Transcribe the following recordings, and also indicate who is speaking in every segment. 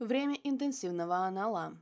Speaker 1: Время интенсивного анала.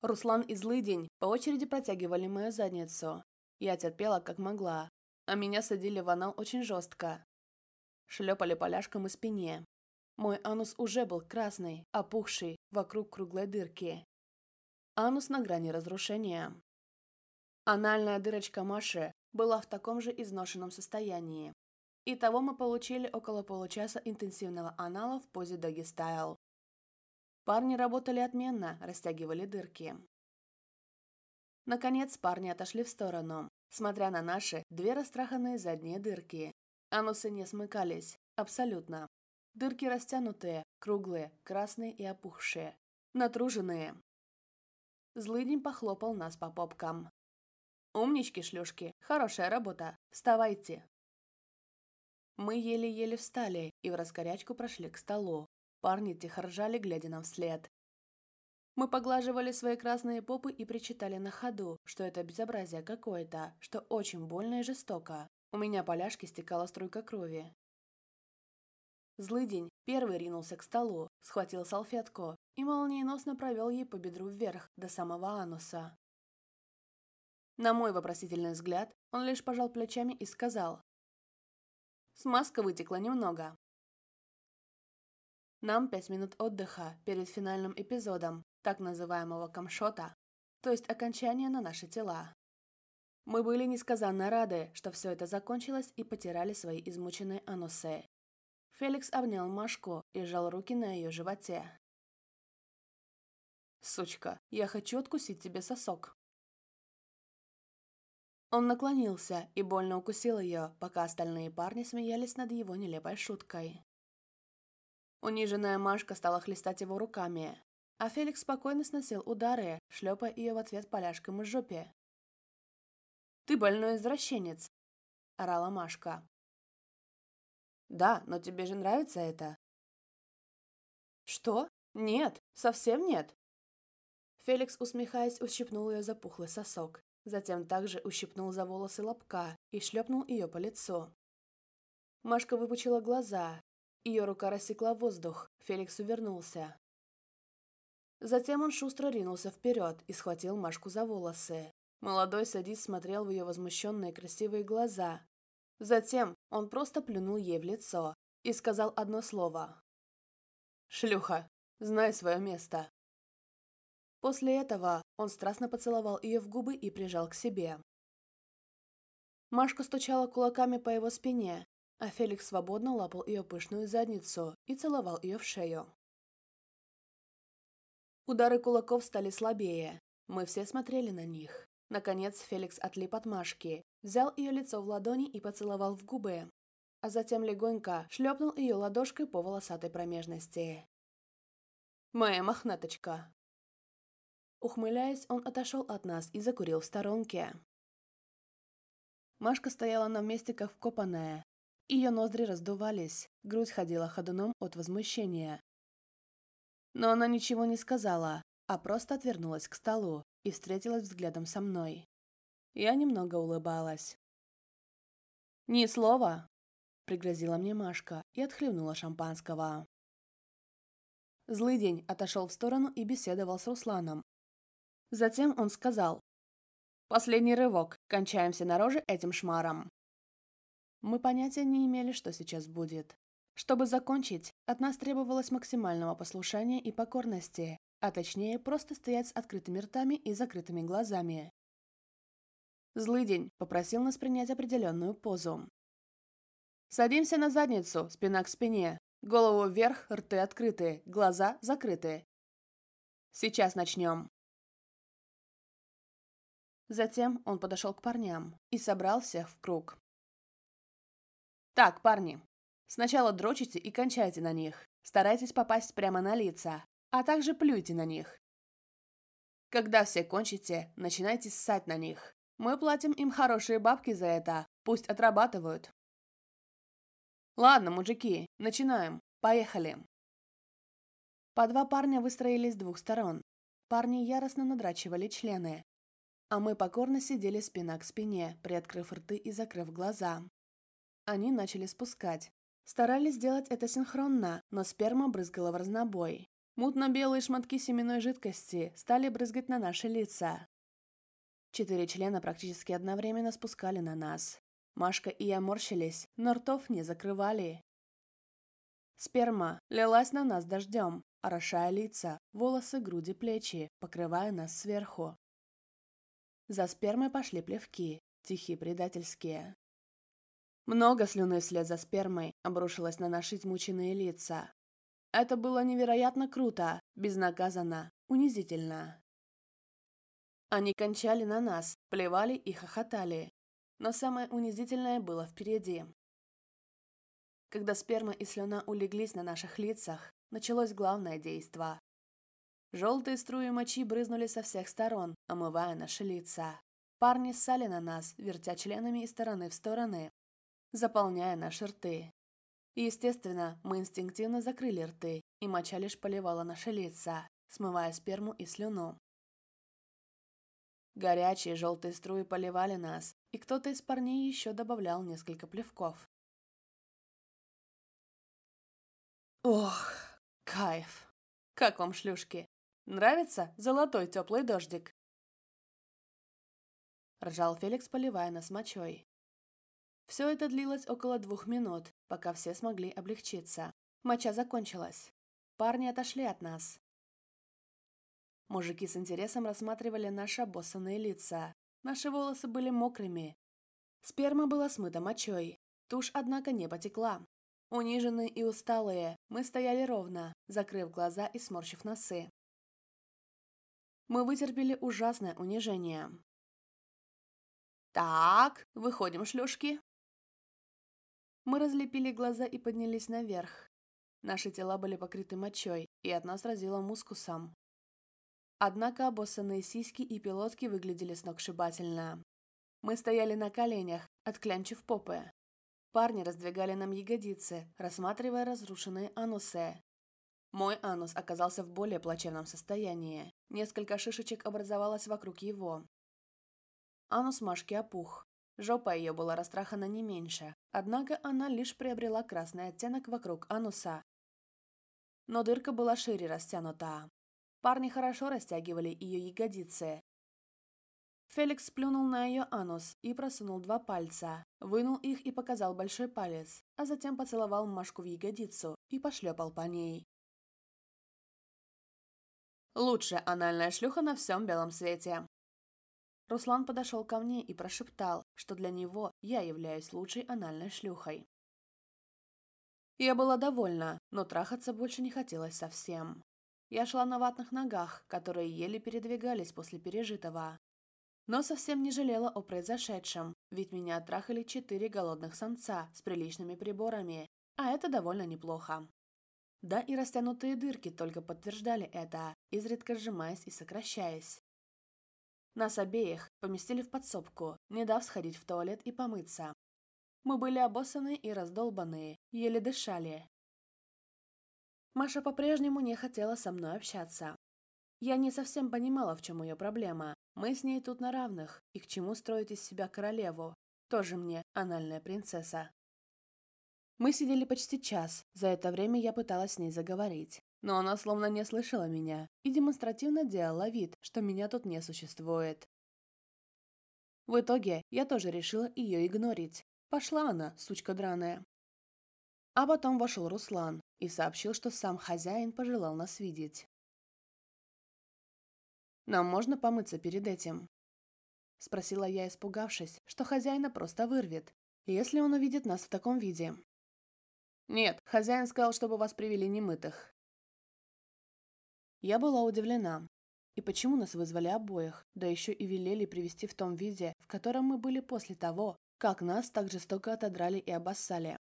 Speaker 1: Руслан и Злыдень по очереди протягивали мою задницу. Я терпела, как могла, а меня садили в анал очень жестко. Шлепали поляшком и спине. Мой анус уже был красный, опухший, вокруг круглой дырки. Анус на грани разрушения. Анальная дырочка Маши была в таком же изношенном состоянии. Итого мы получили около получаса интенсивного анала в позе дагистайл. Парни работали отменно, растягивали дырки. Наконец парни отошли в сторону, смотря на наши две растраханные задние дырки. Анусы не смыкались, абсолютно. Дырки растянутые, круглые, красные и опухшие. Натруженные. Злыдень похлопал нас по попкам. «Умнички, шлюшки! Хорошая работа! Вставайте!» Мы еле-еле встали и в раскорячку прошли к столу. Парни тихо ржали, глядя нам вслед. Мы поглаживали свои красные попы и причитали на ходу, что это безобразие какое-то, что очень больно и жестоко. У меня поляшки стекала струйка крови. Злыдень первый ринулся к столу, схватил салфетку и молниеносно провел ей по бедру вверх, до самого ануса. На мой вопросительный взгляд он лишь пожал плечами и сказал Смазка вытекла немного. Нам пять минут отдыха перед финальным эпизодом, так называемого камшота, то есть окончания на наши тела. Мы были несказанно рады, что все это закончилось и потирали свои измученные анусы. Феликс обнял Машку и сжал руки на ее животе. «Сучка, я хочу откусить тебе сосок», он наклонился и больно укусил ее, пока остальные парни смеялись над его нелепой шуткой. Униженная Машка стала хлестать его руками, а Феликс спокойно сносил удары, шлепая ее в ответ поляшком из жопе. «Ты больной извращенец!» – орала Машка. «Да, но тебе же нравится это!» «Что? Нет, совсем нет!» Феликс, усмехаясь, ущипнул ее за пухлый сосок. Затем также ущипнул за волосы лобка и шлепнул ее по лицу. Машка выпучила глаза. Ее рука рассекла воздух. Феликс увернулся. Затем он шустро ринулся вперед и схватил Машку за волосы. Молодой садист смотрел в ее возмущенные красивые глаза. Затем он просто плюнул ей в лицо и сказал одно слово. «Шлюха, знай свое место». После этого он страстно поцеловал ее в губы и прижал к себе. Машка стучала кулаками по его спине, а Феликс свободно лапал ее пышную задницу и целовал ее в шею. Удары кулаков стали слабее. Мы все смотрели на них. Наконец Феликс отлип от Машки, взял ее лицо в ладони и поцеловал в губы, а затем легонько шлепнул ее ладошкой по волосатой промежности. «Моя мохнаточка!» Ухмыляясь, он отошел от нас и закурил в сторонке. Машка стояла на месте, как вкопанная. Ее ноздри раздувались, грудь ходила ходуном от возмущения. Но она ничего не сказала, а просто отвернулась к столу и встретилась взглядом со мной. Я немного улыбалась. «Ни слова!» – пригрозила мне Машка и отхлебнула шампанского. Злый день отошел в сторону и беседовал с Русланом, Затем он сказал. «Последний рывок. Кончаемся на роже этим шмаром». Мы понятия не имели, что сейчас будет. Чтобы закончить, от нас требовалось максимального послушания и покорности, а точнее просто стоять с открытыми ртами и закрытыми глазами. Злый день попросил нас принять определенную позу. «Садимся на задницу, спина к спине, голову вверх, рты открыты, глаза закрыты. Сейчас начнем». Затем он подошел к парням и собрал всех в круг. «Так, парни, сначала дрочите и кончайте на них. Старайтесь попасть прямо на лица, а также плюйте на них. Когда все кончите, начинайте ссать на них. Мы платим им хорошие бабки за это, пусть отрабатывают. Ладно, мужики, начинаем. Поехали. По два парня выстроились с двух сторон. Парни яростно надрачивали члены, а мы покорно сидели спина к спине, приоткрыв рты и закрыв глаза. Они начали спускать. Старались сделать это синхронно, но сперма брызгала в разнобой. Мутно-белые шматки семенной жидкости стали брызгать на наши лица. Четыре члена практически одновременно спускали на нас. Машка и я морщились, но ртов не закрывали. Сперма лилась на нас дождем, орошая лица, волосы, груди, плечи, покрывая нас сверху. За спермой пошли плевки, тихие предательские. Много слюны вслед за спермой обрушилось на наши измученные лица. Это было невероятно круто, безнаказанно, унизительно. Они кончали на нас, плевали и хохотали. Но самое унизительное было впереди. Когда сперма и слюна улеглись на наших лицах, началось главное действо. Желтые струи мочи брызнули со всех сторон, омывая наши лица. Парни ссали на нас, вертя членами из стороны в стороны, заполняя наши рты. И, естественно, мы инстинктивно закрыли рты, и моча лишь поливала наши лица, смывая сперму и слюну. Горячие желтые струи поливали нас, и кто-то из парней еще добавлял несколько плевков. Ох, кайф! Как вам, шлюшки? Нравится золотой теплый дождик?» Ржал Феликс, поливая нас мочой. Все это длилось около двух минут, пока все смогли облегчиться. Моча закончилась. Парни отошли от нас. Мужики с интересом рассматривали наши обоссанные лица. Наши волосы были мокрыми. Сперма была смыта мочой. Тушь, однако, не потекла. Униженные и усталые, мы стояли ровно, закрыв глаза и сморщив носы. Мы вытерпели ужасное унижение. «Так, выходим, шлюшки!» Мы разлепили глаза и поднялись наверх. Наши тела были покрыты мочой, и от нас разило мускусом. Однако обоссанные сиськи и пилотки выглядели сногсшибательно. Мы стояли на коленях, отклянчив попы. Парни раздвигали нам ягодицы, рассматривая разрушенные анусы. Мой анус оказался в более плачевном состоянии. Несколько шишечек образовалось вокруг его. Анус Машки опух. Жопа ее была растрахана не меньше, однако она лишь приобрела красный оттенок вокруг ануса. Но дырка была шире растянута. Парни хорошо растягивали ее ягодицы. Феликс плюнул на ее анус и просунул два пальца, вынул их и показал большой палец, а затем поцеловал Машку в ягодицу и пошлепал по ней. Лучшая анальная шлюха на всем белом свете. Руслан подошел ко мне и прошептал, что для него я являюсь лучшей анальной шлюхой. Я была довольна, но трахаться больше не хотелось совсем. Я шла на ватных ногах, которые еле передвигались после пережитого. Но совсем не жалела о произошедшем, ведь меня трахали четыре голодных самца с приличными приборами, а это довольно неплохо. Да и растянутые дырки только подтверждали это изредка сжимаясь и сокращаясь. Нас обеих поместили в подсобку, не дав сходить в туалет и помыться. Мы были обоссаны и раздолбанные, еле дышали. Маша по-прежнему не хотела со мной общаться. Я не совсем понимала, в чем ее проблема. Мы с ней тут на равных, и к чему строить из себя королеву? Тоже мне анальная принцесса. Мы сидели почти час, за это время я пыталась с ней заговорить но она словно не слышала меня и демонстративно делала вид, что меня тут не существует. В итоге я тоже решила ее игнорить. Пошла она, сучка драная. А потом вошел Руслан и сообщил, что сам хозяин пожелал нас видеть. «Нам можно помыться перед этим?» Спросила я, испугавшись, что хозяина просто вырвет, если он увидит нас в таком виде. «Нет, хозяин сказал, чтобы вас привели немытых», я была удивлена. И почему нас вызвали обоих, да еще и велели привести в том виде, в котором мы были после того, как нас так жестоко отодрали и обоссали.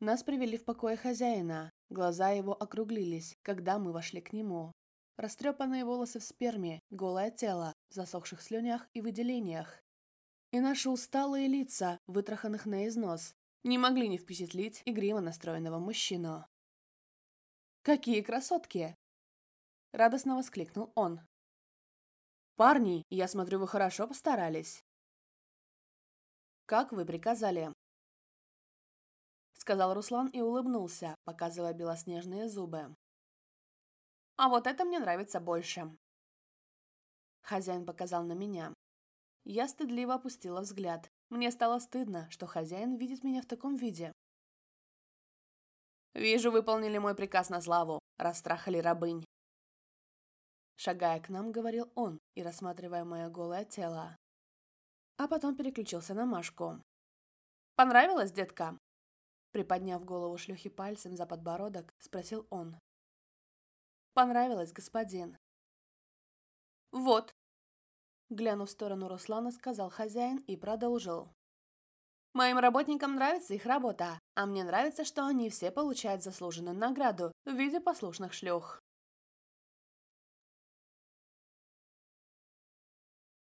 Speaker 1: Нас привели в покое хозяина, глаза его округлились, когда мы вошли к нему. Растрепанные волосы в сперме, голое тело, в засохших слюнях и выделениях. И наши усталые лица, вытраханных на износ, не могли не впечатлить игриво настроенного мужчину. Какие красотки!» Радостно воскликнул он. «Парни, я смотрю, вы хорошо постарались». «Как вы приказали?» Сказал Руслан и улыбнулся, показывая белоснежные зубы. «А вот это мне нравится больше». Хозяин показал на меня. Я стыдливо опустила взгляд. Мне стало стыдно, что хозяин видит меня в таком виде, Вижу, выполнили мой приказ на славу, расстрахали рабынь. Шагая к нам, говорил он и рассматривая мое голое тело. А потом переключился на Машку. «Понравилось, детка?» Приподняв голову шлюхи пальцем за подбородок, спросил он. «Понравилось, господин?» «Вот!» Глянув в сторону Руслана, сказал хозяин и продолжил. «Моим работникам нравится их работа, а мне нравится, что они все получают заслуженную награду в виде послушных шлюх.